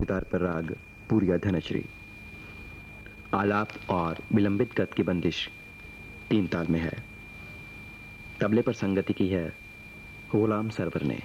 Guitar पर राग पूरी धनश्री। आलाप और विलंबित गत की बंदिश तीन ताल में है। तबले पर संगति की है, गुलाम सरवर ने।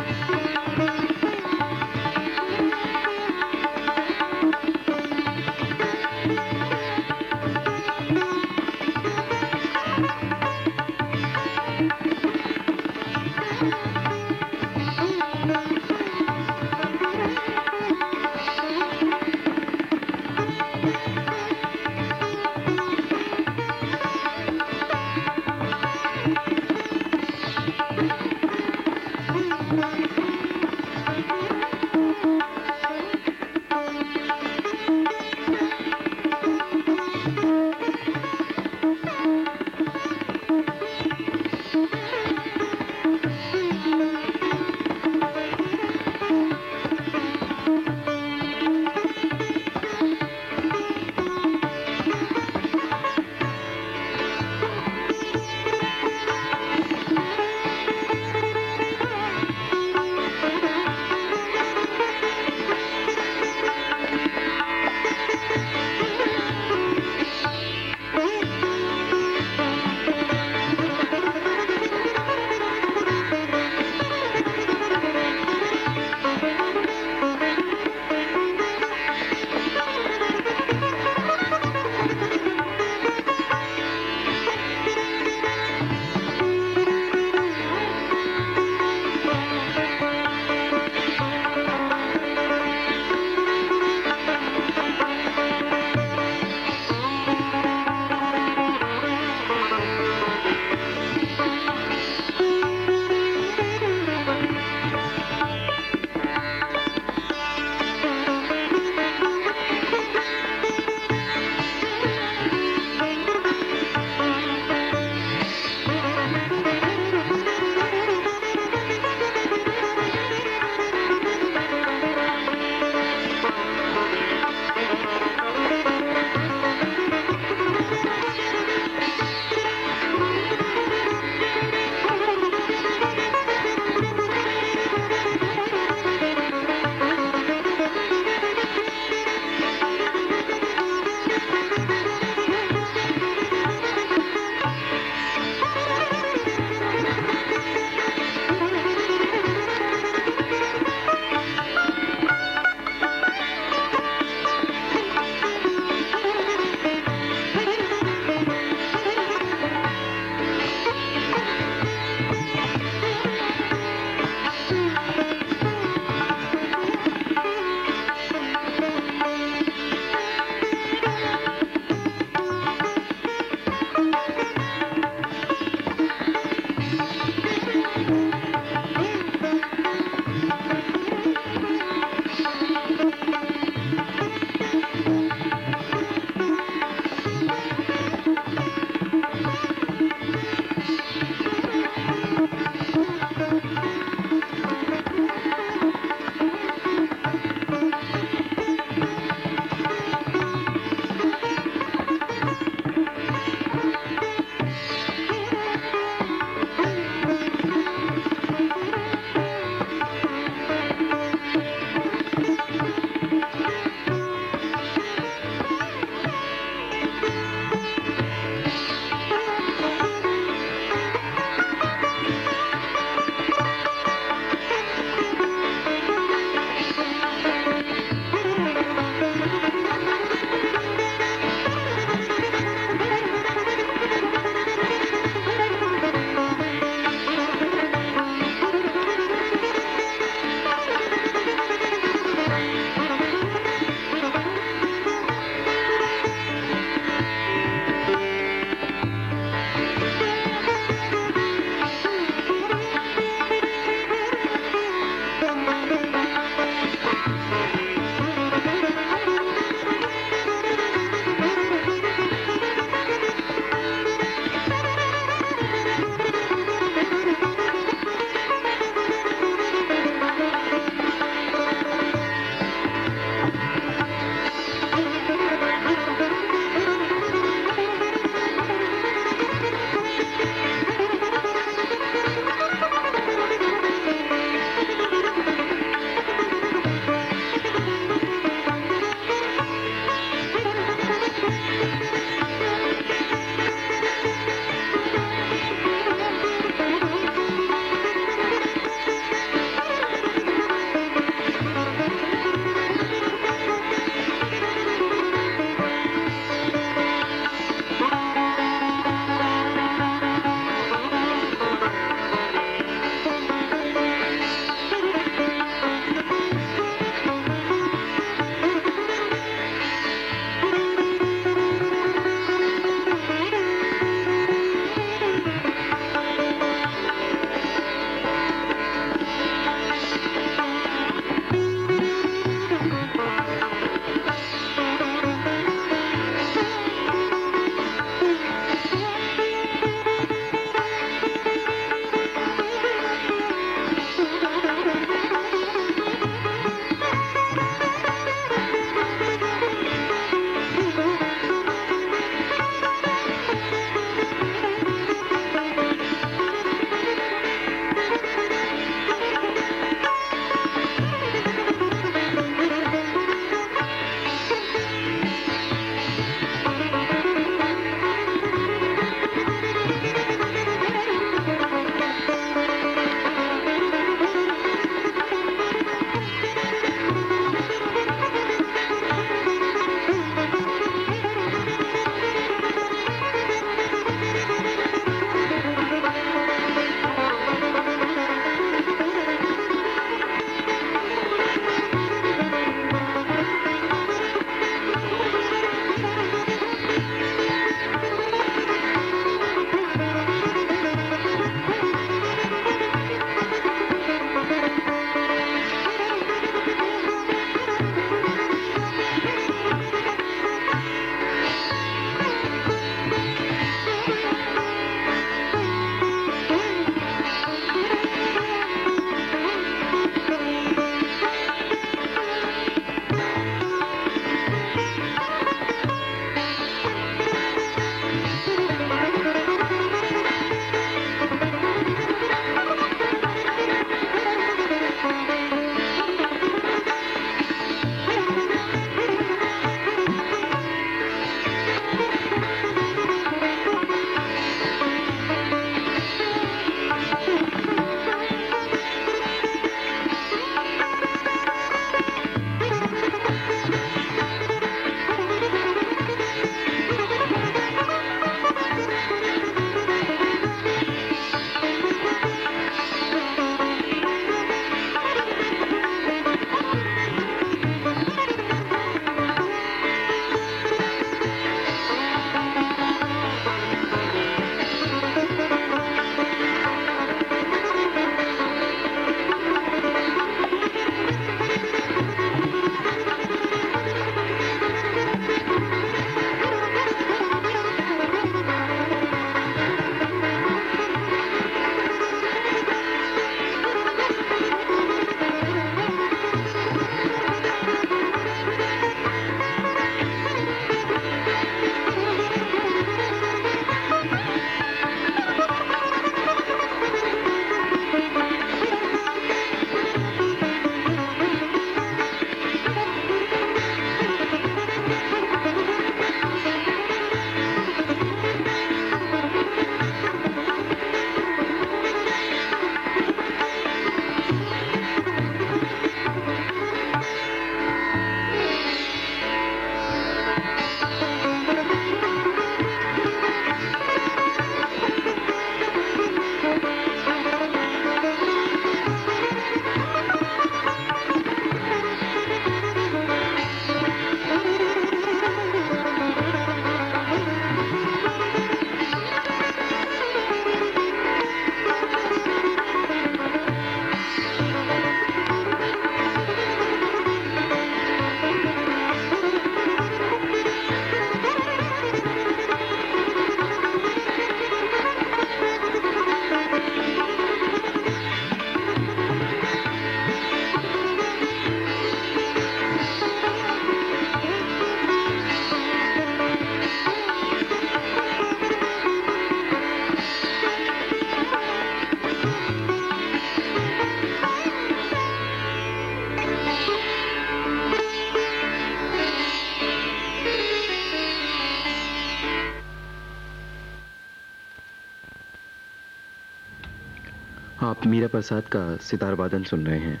आप मीरा प्रसाद का सितार वादन सुन रहे हैं।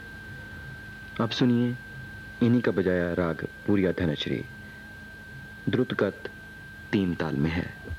अब सुनिए, इन्हीं का बजाया राग पूरी धनश्री। द्रुतगत, तीन ताल में है।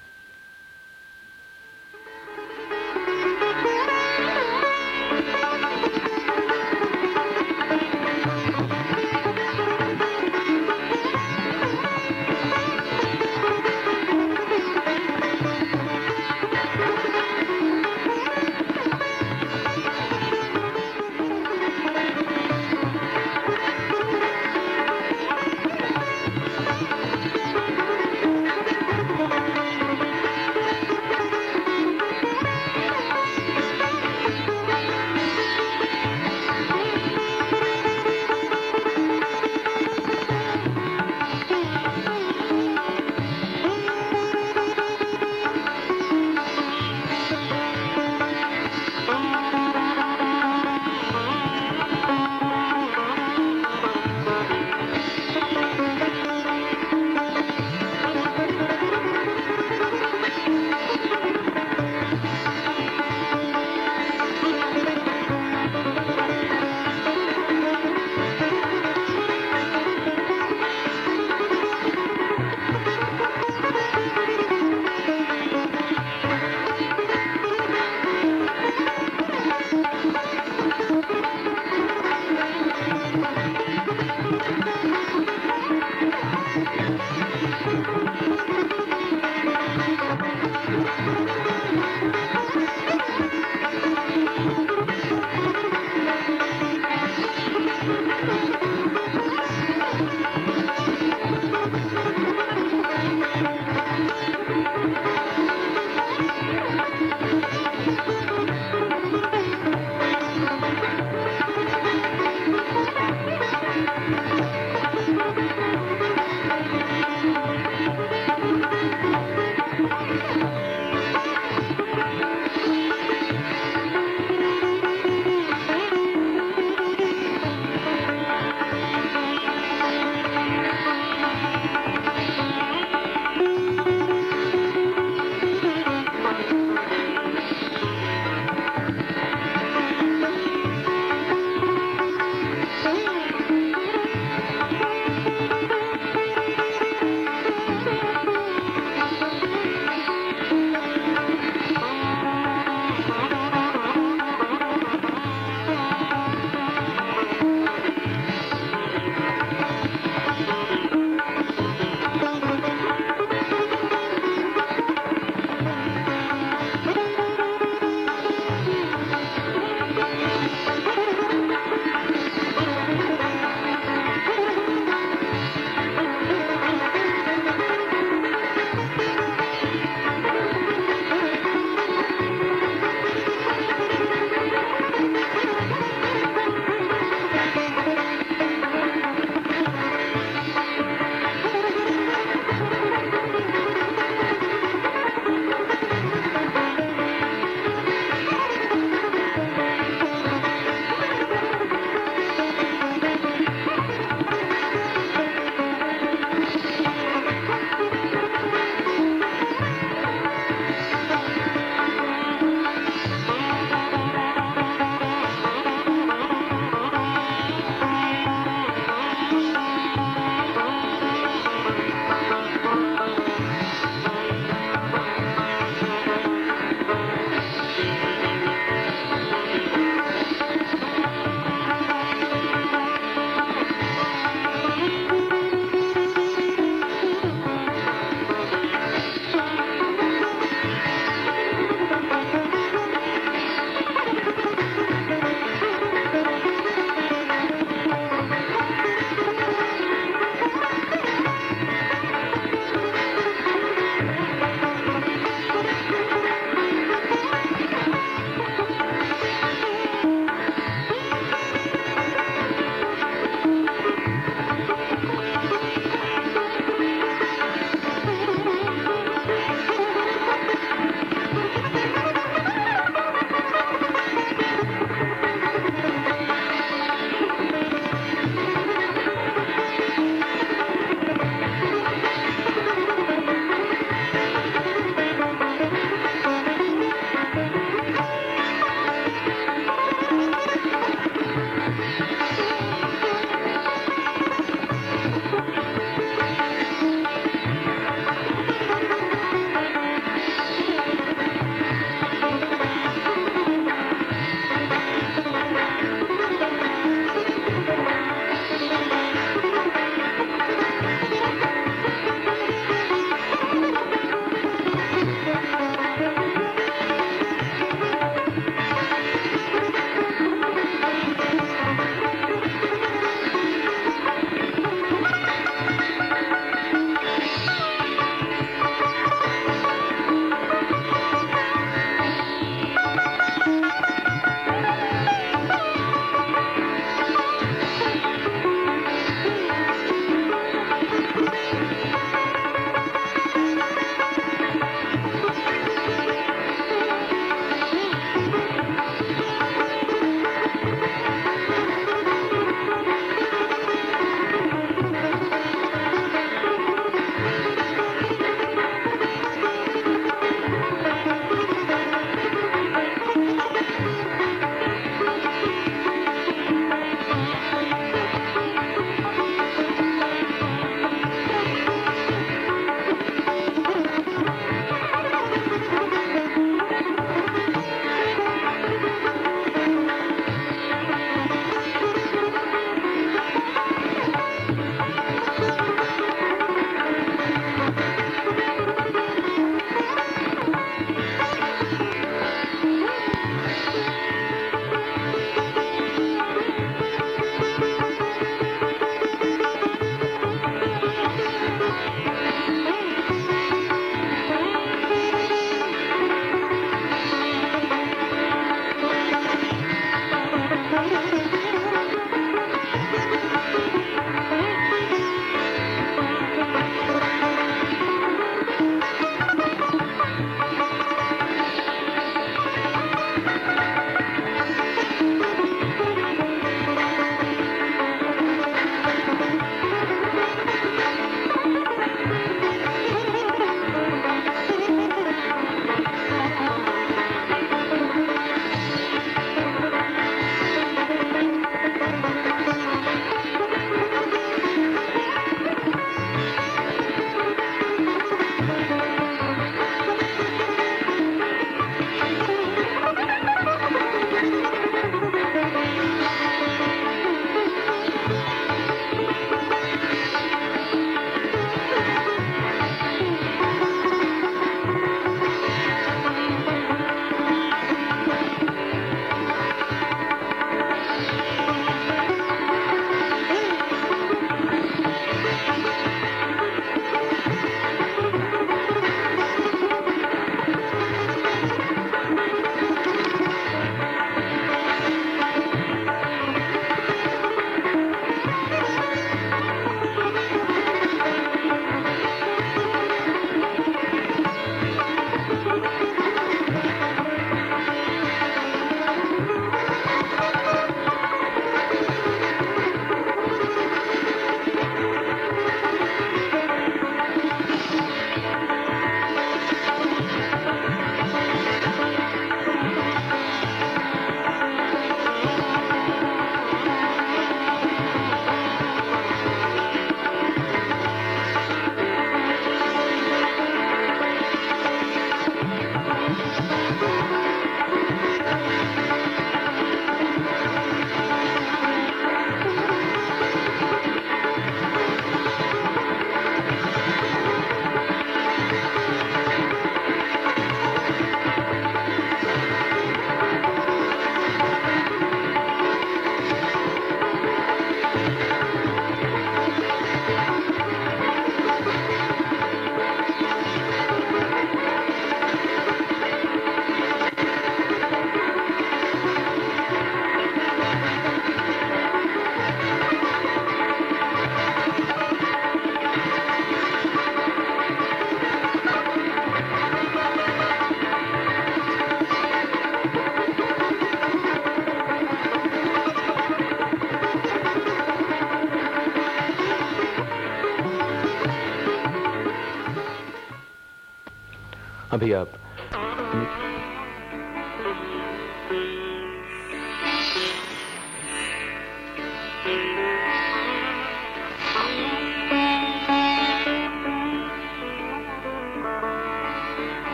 अभी आप